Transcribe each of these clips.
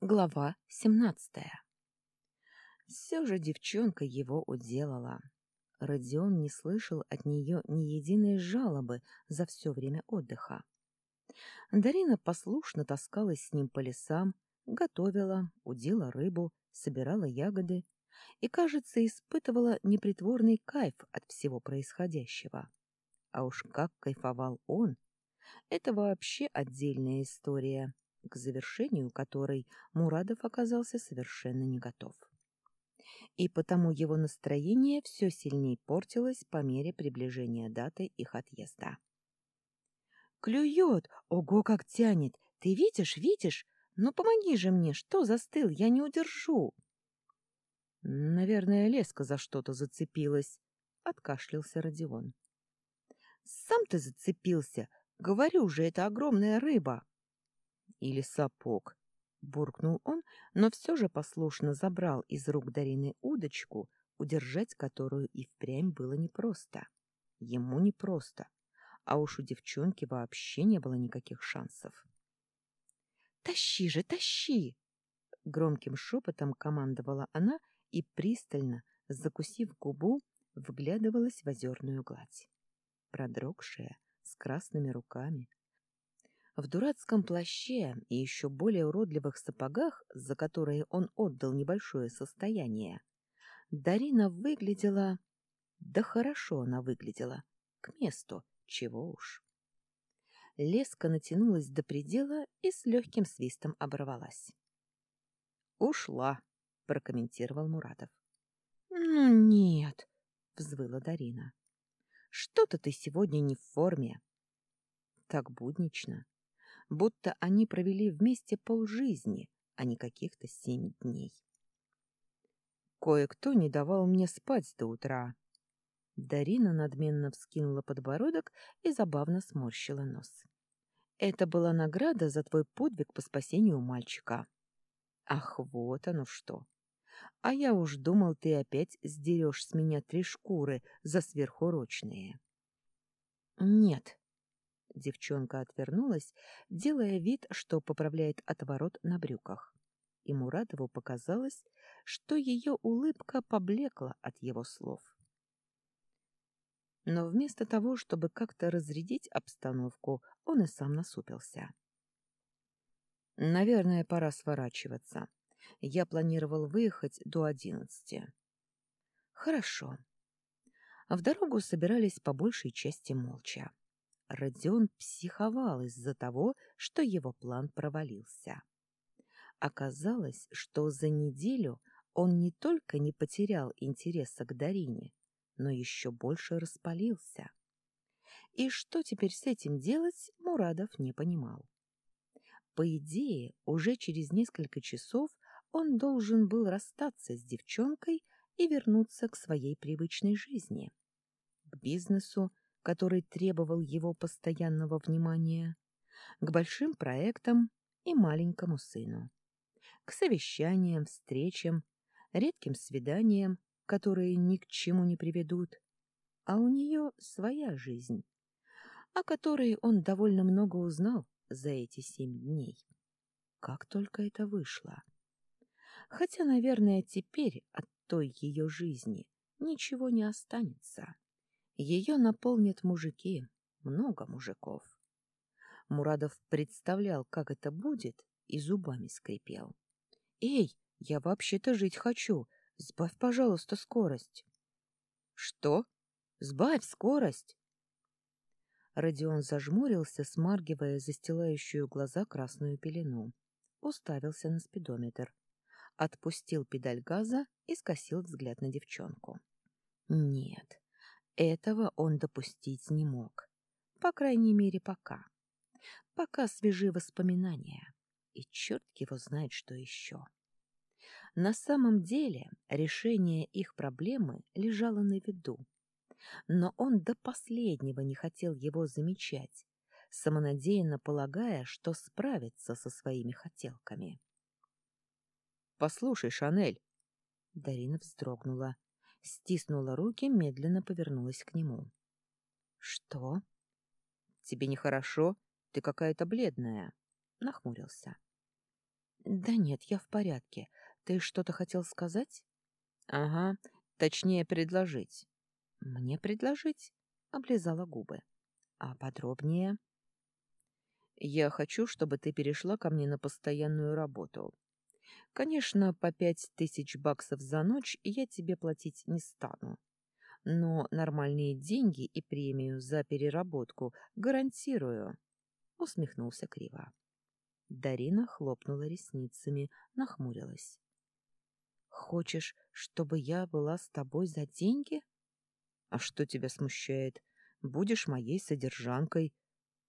Глава семнадцатая. Все же девчонка его уделала. Родион не слышал от нее ни единой жалобы за все время отдыха. Дарина послушно таскалась с ним по лесам, готовила, удила рыбу, собирала ягоды и, кажется, испытывала непритворный кайф от всего происходящего. А уж как кайфовал он! Это вообще отдельная история, к завершению которой Мурадов оказался совершенно не готов. И потому его настроение все сильнее портилось по мере приближения даты их отъезда. «Клюет! Ого, как тянет! Ты видишь, видишь? Ну помоги же мне, что застыл, я не удержу!» «Наверное, леска за что-то зацепилась», — откашлялся Родион. «Сам ты зацепился! Говорю же, это огромная рыба!» «Или сапог», — буркнул он, но все же послушно забрал из рук Дарины удочку, удержать которую и впрямь было непросто. Ему непросто, а уж у девчонки вообще не было никаких шансов. «Тащи же, тащи!» Громким шепотом командовала она и пристально, закусив губу, вглядывалась в озерную гладь. Продрогшая, с красными руками. В дурацком плаще и еще более уродливых сапогах, за которые он отдал небольшое состояние, Дарина выглядела... Да хорошо она выглядела. К месту, чего уж. Леска натянулась до предела и с легким свистом оборвалась. «Ушла», — прокомментировал Муратов. «Ну нет», — взвыла Дарина. «Что-то ты сегодня не в форме». Так буднично, будто они провели вместе полжизни, а не каких-то семь дней. Кое-кто не давал мне спать до утра. Дарина надменно вскинула подбородок и забавно сморщила нос. Это была награда за твой подвиг по спасению мальчика. Ах, вот оно что! А я уж думал, ты опять сдерешь с меня три шкуры за сверхурочные. Нет. Девчонка отвернулась, делая вид, что поправляет отворот на брюках. И Мурадову показалось, что ее улыбка поблекла от его слов. Но вместо того, чтобы как-то разрядить обстановку, он и сам насупился. «Наверное, пора сворачиваться. Я планировал выехать до одиннадцати. Хорошо. В дорогу собирались по большей части молча. Родион психовал из-за того, что его план провалился. Оказалось, что за неделю он не только не потерял интереса к Дарине, но еще больше распалился. И что теперь с этим делать, Мурадов не понимал. По идее, уже через несколько часов он должен был расстаться с девчонкой и вернуться к своей привычной жизни, к бизнесу, который требовал его постоянного внимания, к большим проектам и маленькому сыну, к совещаниям, встречам, редким свиданиям, которые ни к чему не приведут, а у нее своя жизнь, о которой он довольно много узнал за эти семь дней. Как только это вышло! Хотя, наверное, теперь от той ее жизни ничего не останется. Ее наполнят мужики, много мужиков. Мурадов представлял, как это будет, и зубами скрипел. «Эй, я вообще-то жить хочу. Сбавь, пожалуйста, скорость». «Что? Сбавь скорость!» Родион зажмурился, смаргивая застилающую глаза красную пелену. Уставился на спидометр отпустил педаль газа и скосил взгляд на девчонку. Нет, этого он допустить не мог. По крайней мере, пока. Пока свежи воспоминания. И черт его знает, что еще. На самом деле решение их проблемы лежало на виду. Но он до последнего не хотел его замечать, самонадеянно полагая, что справится со своими хотелками. Послушай, Шанель. Дарина вздрогнула, стиснула руки, медленно повернулась к нему. Что? Тебе нехорошо? Ты какая-то бледная. Нахмурился. Да нет, я в порядке. Ты что-то хотел сказать? Ага, точнее предложить. Мне предложить? Облизала губы. А подробнее? Я хочу, чтобы ты перешла ко мне на постоянную работу. Конечно, по пять тысяч баксов за ночь я тебе платить не стану. Но нормальные деньги и премию за переработку гарантирую. Усмехнулся криво. Дарина хлопнула ресницами, нахмурилась. «Хочешь, чтобы я была с тобой за деньги?» «А что тебя смущает? Будешь моей содержанкой.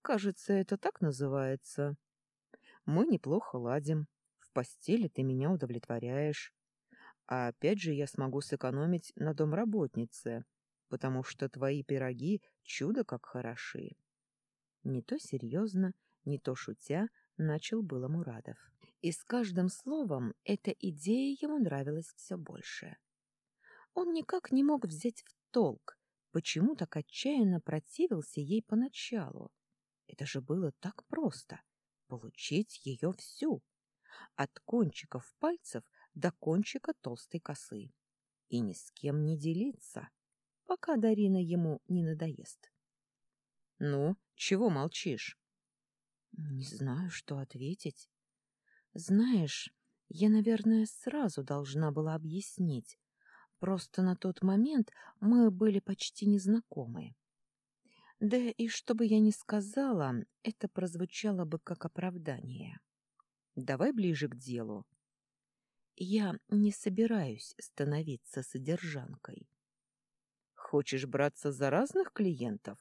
Кажется, это так называется. Мы неплохо ладим. Постели ты меня удовлетворяешь. А опять же я смогу сэкономить на домработнице, потому что твои пироги чудо как хороши». Не то серьезно, не то шутя, начал было Мурадов. И с каждым словом эта идея ему нравилась все больше. Он никак не мог взять в толк, почему так отчаянно противился ей поначалу. Это же было так просто — получить ее всю, от кончиков пальцев до кончика толстой косы, и ни с кем не делиться, пока Дарина ему не надоест. — Ну, чего молчишь? Не знаю, что ответить. Знаешь, я, наверное, сразу должна была объяснить. Просто на тот момент мы были почти незнакомы. Да и что бы я ни сказала, это прозвучало бы как оправдание. Давай ближе к делу. Я не собираюсь становиться содержанкой. Хочешь браться за разных клиентов?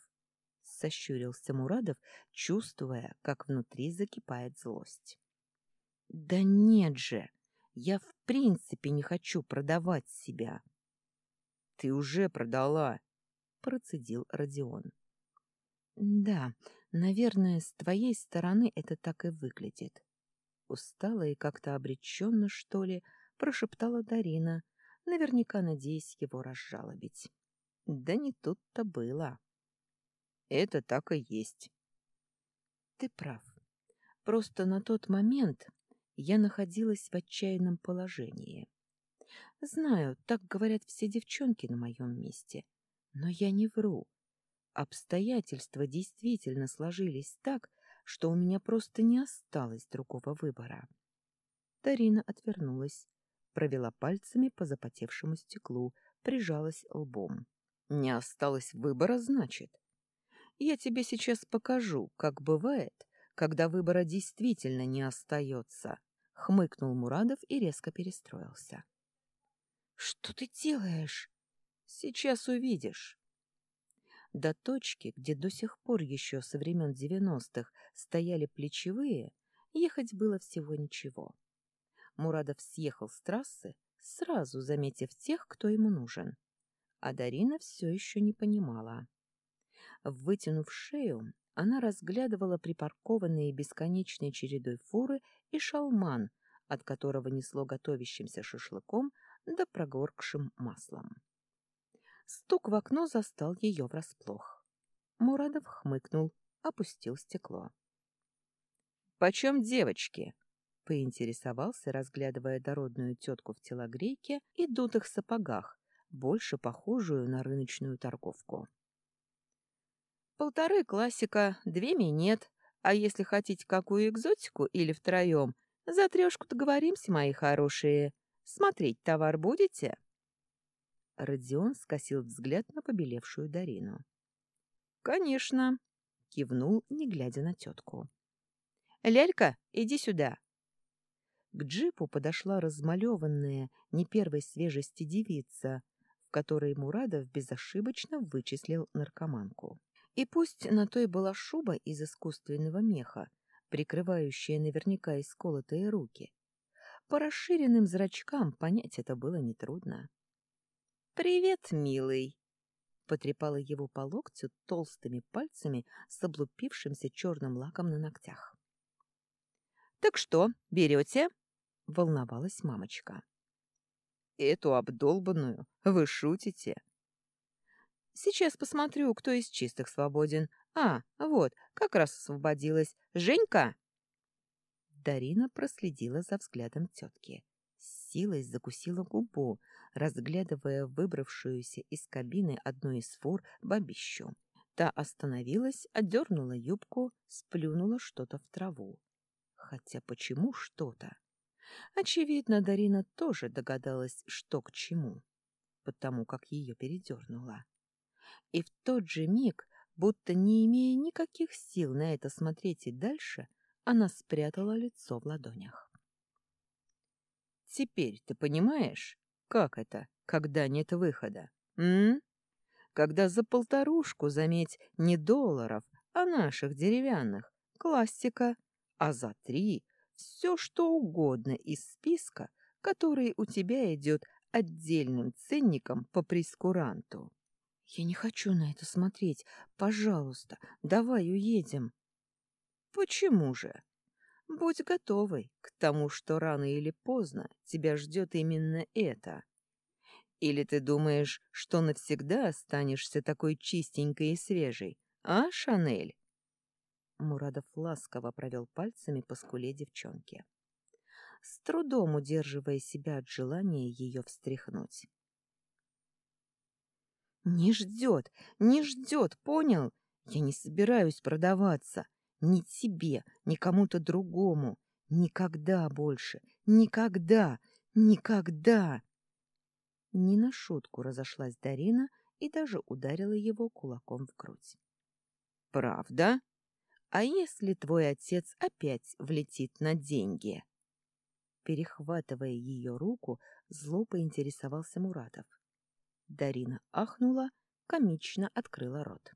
сощурился Мурадов, чувствуя, как внутри закипает злость. Да нет же, я в принципе не хочу продавать себя. Ты уже продала, процедил Родион. Да, наверное, с твоей стороны это так и выглядит. Устала и как-то обреченно, что ли, прошептала Дарина, наверняка надеясь его разжалобить. Да не тут-то было. Это так и есть. Ты прав. Просто на тот момент я находилась в отчаянном положении. Знаю, так говорят все девчонки на моем месте, но я не вру. Обстоятельства действительно сложились так, что у меня просто не осталось другого выбора. Тарина отвернулась, провела пальцами по запотевшему стеклу, прижалась лбом. «Не осталось выбора, значит?» Я тебе сейчас покажу, как бывает, когда выбора действительно не остается. Хмыкнул Мурадов и резко перестроился. Что ты делаешь? Сейчас увидишь. До точки, где до сих пор еще со времен девяностых стояли плечевые, ехать было всего ничего. Мурадов съехал с трассы, сразу заметив тех, кто ему нужен. А Дарина все еще не понимала. Вытянув шею, она разглядывала припаркованные бесконечной чередой фуры и шалман, от которого несло готовящимся шашлыком да прогоркшим маслом. Стук в окно застал ее врасплох. Мурадов хмыкнул, опустил стекло. — Почем девочки? — поинтересовался, разглядывая дородную тетку в телогрейке и дутых сапогах, больше похожую на рыночную торговку. Полторы классика, две минет. А если хотите какую экзотику или втроем, за трешку договоримся, мои хорошие. Смотреть товар будете?» Родион скосил взгляд на побелевшую Дарину. «Конечно», — кивнул, не глядя на тетку. «Лялька, иди сюда». К джипу подошла размалеванная, не первой свежести девица, в которой Мурадов безошибочно вычислил наркоманку. И пусть на той была шуба из искусственного меха, прикрывающая наверняка исколотые руки, по расширенным зрачкам понять это было нетрудно. «Привет, милый!» — потрепала его по локтю толстыми пальцами с облупившимся черным лаком на ногтях. «Так что, берете?» — волновалась мамочка. «Эту обдолбанную? Вы шутите?» Сейчас посмотрю, кто из чистых свободен. А, вот, как раз освободилась. Женька? Дарина проследила за взглядом тетки. Силой закусила губу, разглядывая выбравшуюся из кабины одной из фур бабищу. Та остановилась, отдернула юбку, сплюнула что-то в траву. Хотя почему что-то? Очевидно, Дарина тоже догадалась, что к чему, потому как ее передернула. И в тот же миг, будто не имея никаких сил на это смотреть и дальше, она спрятала лицо в ладонях. «Теперь ты понимаешь, как это, когда нет выхода, м? Когда за полторушку, заметь, не долларов, а наших деревянных, классика, а за три все что угодно из списка, который у тебя идет отдельным ценником по прескуранту. Я не хочу на это смотреть. Пожалуйста, давай уедем. Почему же? Будь готовой к тому, что рано или поздно тебя ждет именно это. Или ты думаешь, что навсегда останешься такой чистенькой и свежей, а, Шанель? Мурадов ласково провел пальцами по скуле девчонки, с трудом удерживая себя от желания ее встряхнуть. «Не ждет, не ждет, понял? Я не собираюсь продаваться. Ни тебе, ни кому-то другому. Никогда больше, никогда, никогда!» Не на шутку разошлась Дарина и даже ударила его кулаком в грудь. «Правда?» А если твой отец опять влетит на деньги? Перехватывая ее руку, зло поинтересовался Муратов. Дарина ахнула, комично открыла рот.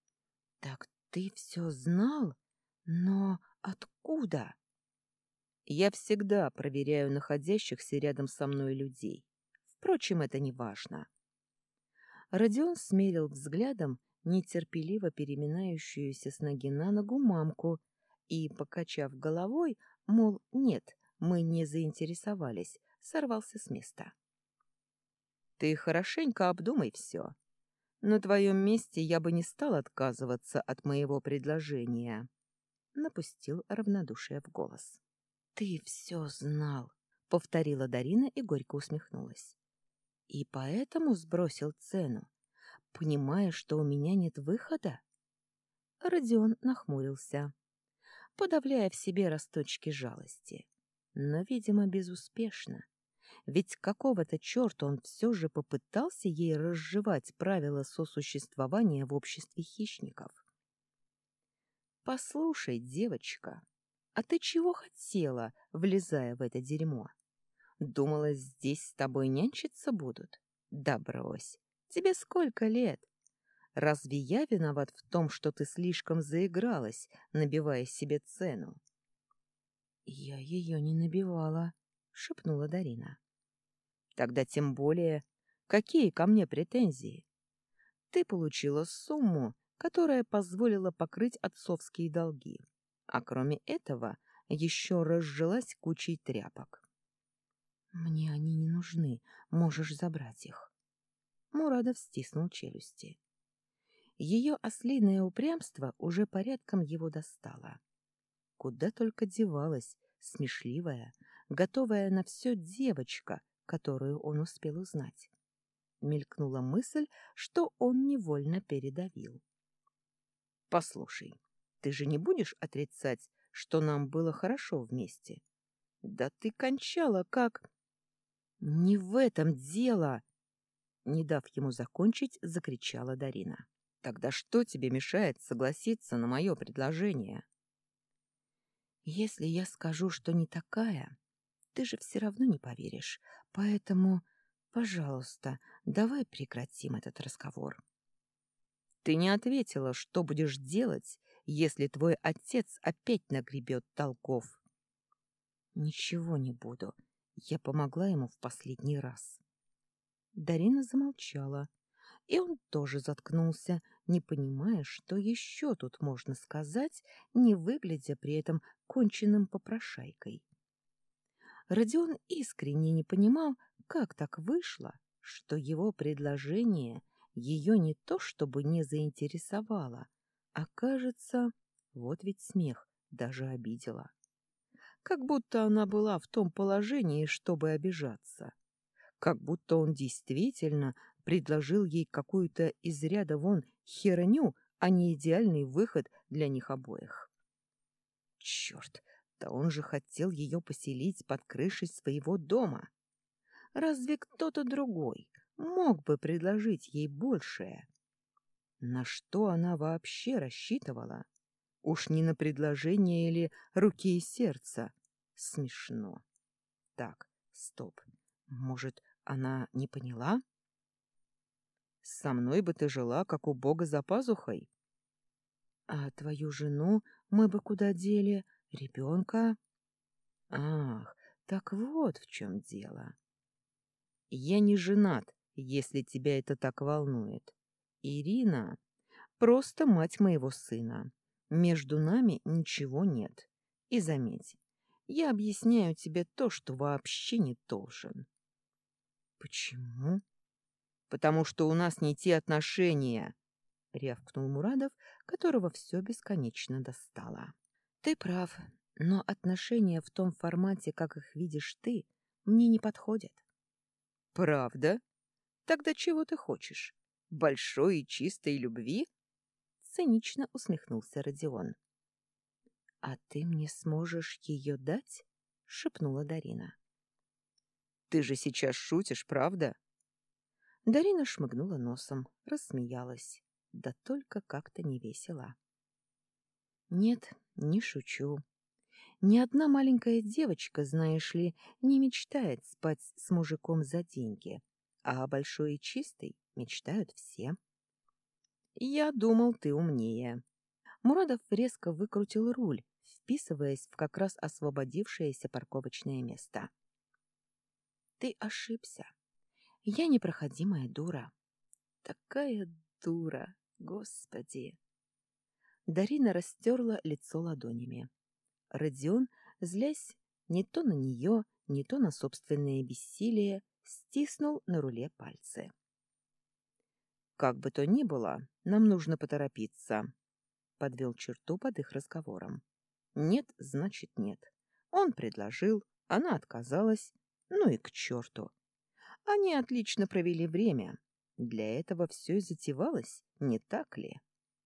— Так ты все знал? Но откуда? — Я всегда проверяю находящихся рядом со мной людей. Впрочем, это не важно. Родион смерил взглядом нетерпеливо переминающуюся с ноги на ногу мамку и, покачав головой, мол, нет, мы не заинтересовались, сорвался с места. «Ты хорошенько обдумай все. На твоем месте я бы не стал отказываться от моего предложения», — напустил равнодушие в голос. «Ты все знал», — повторила Дарина и горько усмехнулась. «И поэтому сбросил цену, понимая, что у меня нет выхода? Родион нахмурился, подавляя в себе росточки жалости, но, видимо, безуспешно. Ведь какого-то черта он все же попытался ей разжевать правила сосуществования в обществе хищников. «Послушай, девочка, а ты чего хотела, влезая в это дерьмо? Думала, здесь с тобой нянчиться будут? Да брось, Тебе сколько лет? Разве я виноват в том, что ты слишком заигралась, набивая себе цену? Я ее не набивала, шепнула Дарина. Тогда тем более, какие ко мне претензии? Ты получила сумму, которая позволила покрыть отцовские долги, а кроме этого еще разжилась кучей тряпок. Мне они не нужны, можешь забрать их. Мурадов стиснул челюсти. Ее ослиное упрямство уже порядком его достало. Куда только девалась смешливая, готовая на все девочка, которую он успел узнать. Мелькнула мысль, что он невольно передавил. «Послушай, ты же не будешь отрицать, что нам было хорошо вместе? Да ты кончала как...» «Не в этом дело!» Не дав ему закончить, закричала Дарина. «Тогда что тебе мешает согласиться на мое предложение?» «Если я скажу, что не такая, ты же все равно не поверишь. Поэтому, пожалуйста, давай прекратим этот разговор». «Ты не ответила, что будешь делать, если твой отец опять нагребет толков?» «Ничего не буду. Я помогла ему в последний раз». Дарина замолчала, и он тоже заткнулся, не понимая, что еще тут можно сказать, не выглядя при этом конченным попрошайкой. Родион искренне не понимал, как так вышло, что его предложение ее не то чтобы не заинтересовало, а, кажется, вот ведь смех даже обидела. как будто она была в том положении, чтобы обижаться. Как будто он действительно предложил ей какую-то из ряда вон херню, а не идеальный выход для них обоих. Черт, да он же хотел ее поселить под крышей своего дома. Разве кто-то другой мог бы предложить ей большее? На что она вообще рассчитывала? Уж не на предложение или руки и сердца? Смешно. Так, стоп. Может, она не поняла? Со мной бы ты жила, как у Бога за пазухой. А твою жену мы бы куда дели? Ребенка? Ах, так вот в чем дело. Я не женат, если тебя это так волнует. Ирина просто мать моего сына. Между нами ничего нет. И заметь, я объясняю тебе то, что вообще не должен. Почему? Потому что у нас не те отношения, рявкнул Мурадов, которого все бесконечно достало. Ты прав, но отношения в том формате, как их видишь ты, мне не подходят. Правда? Тогда чего ты хочешь? Большой и чистой любви? Цинично усмехнулся Родион. А ты мне сможешь ее дать? шепнула Дарина. Ты же сейчас шутишь, правда? Дарина шмыгнула носом, рассмеялась, да только как-то не весело. Нет, не шучу. Ни одна маленькая девочка, знаешь ли, не мечтает спать с мужиком за деньги, а о большой и чистой мечтают все. Я думал, ты умнее. Мурадов резко выкрутил руль, вписываясь в как раз освободившееся парковочное место. Ты ошибся. Я непроходимая дура. Такая дура, господи. Дарина растерла лицо ладонями. Родион, злясь не то на нее, не то на собственное бессилие, стиснул на руле пальцы. «Как бы то ни было, нам нужно поторопиться», — подвел черту под их разговором. «Нет, значит нет. Он предложил, она отказалась, ну и к черту. Они отлично провели время. Для этого все и затевалось, не так ли?»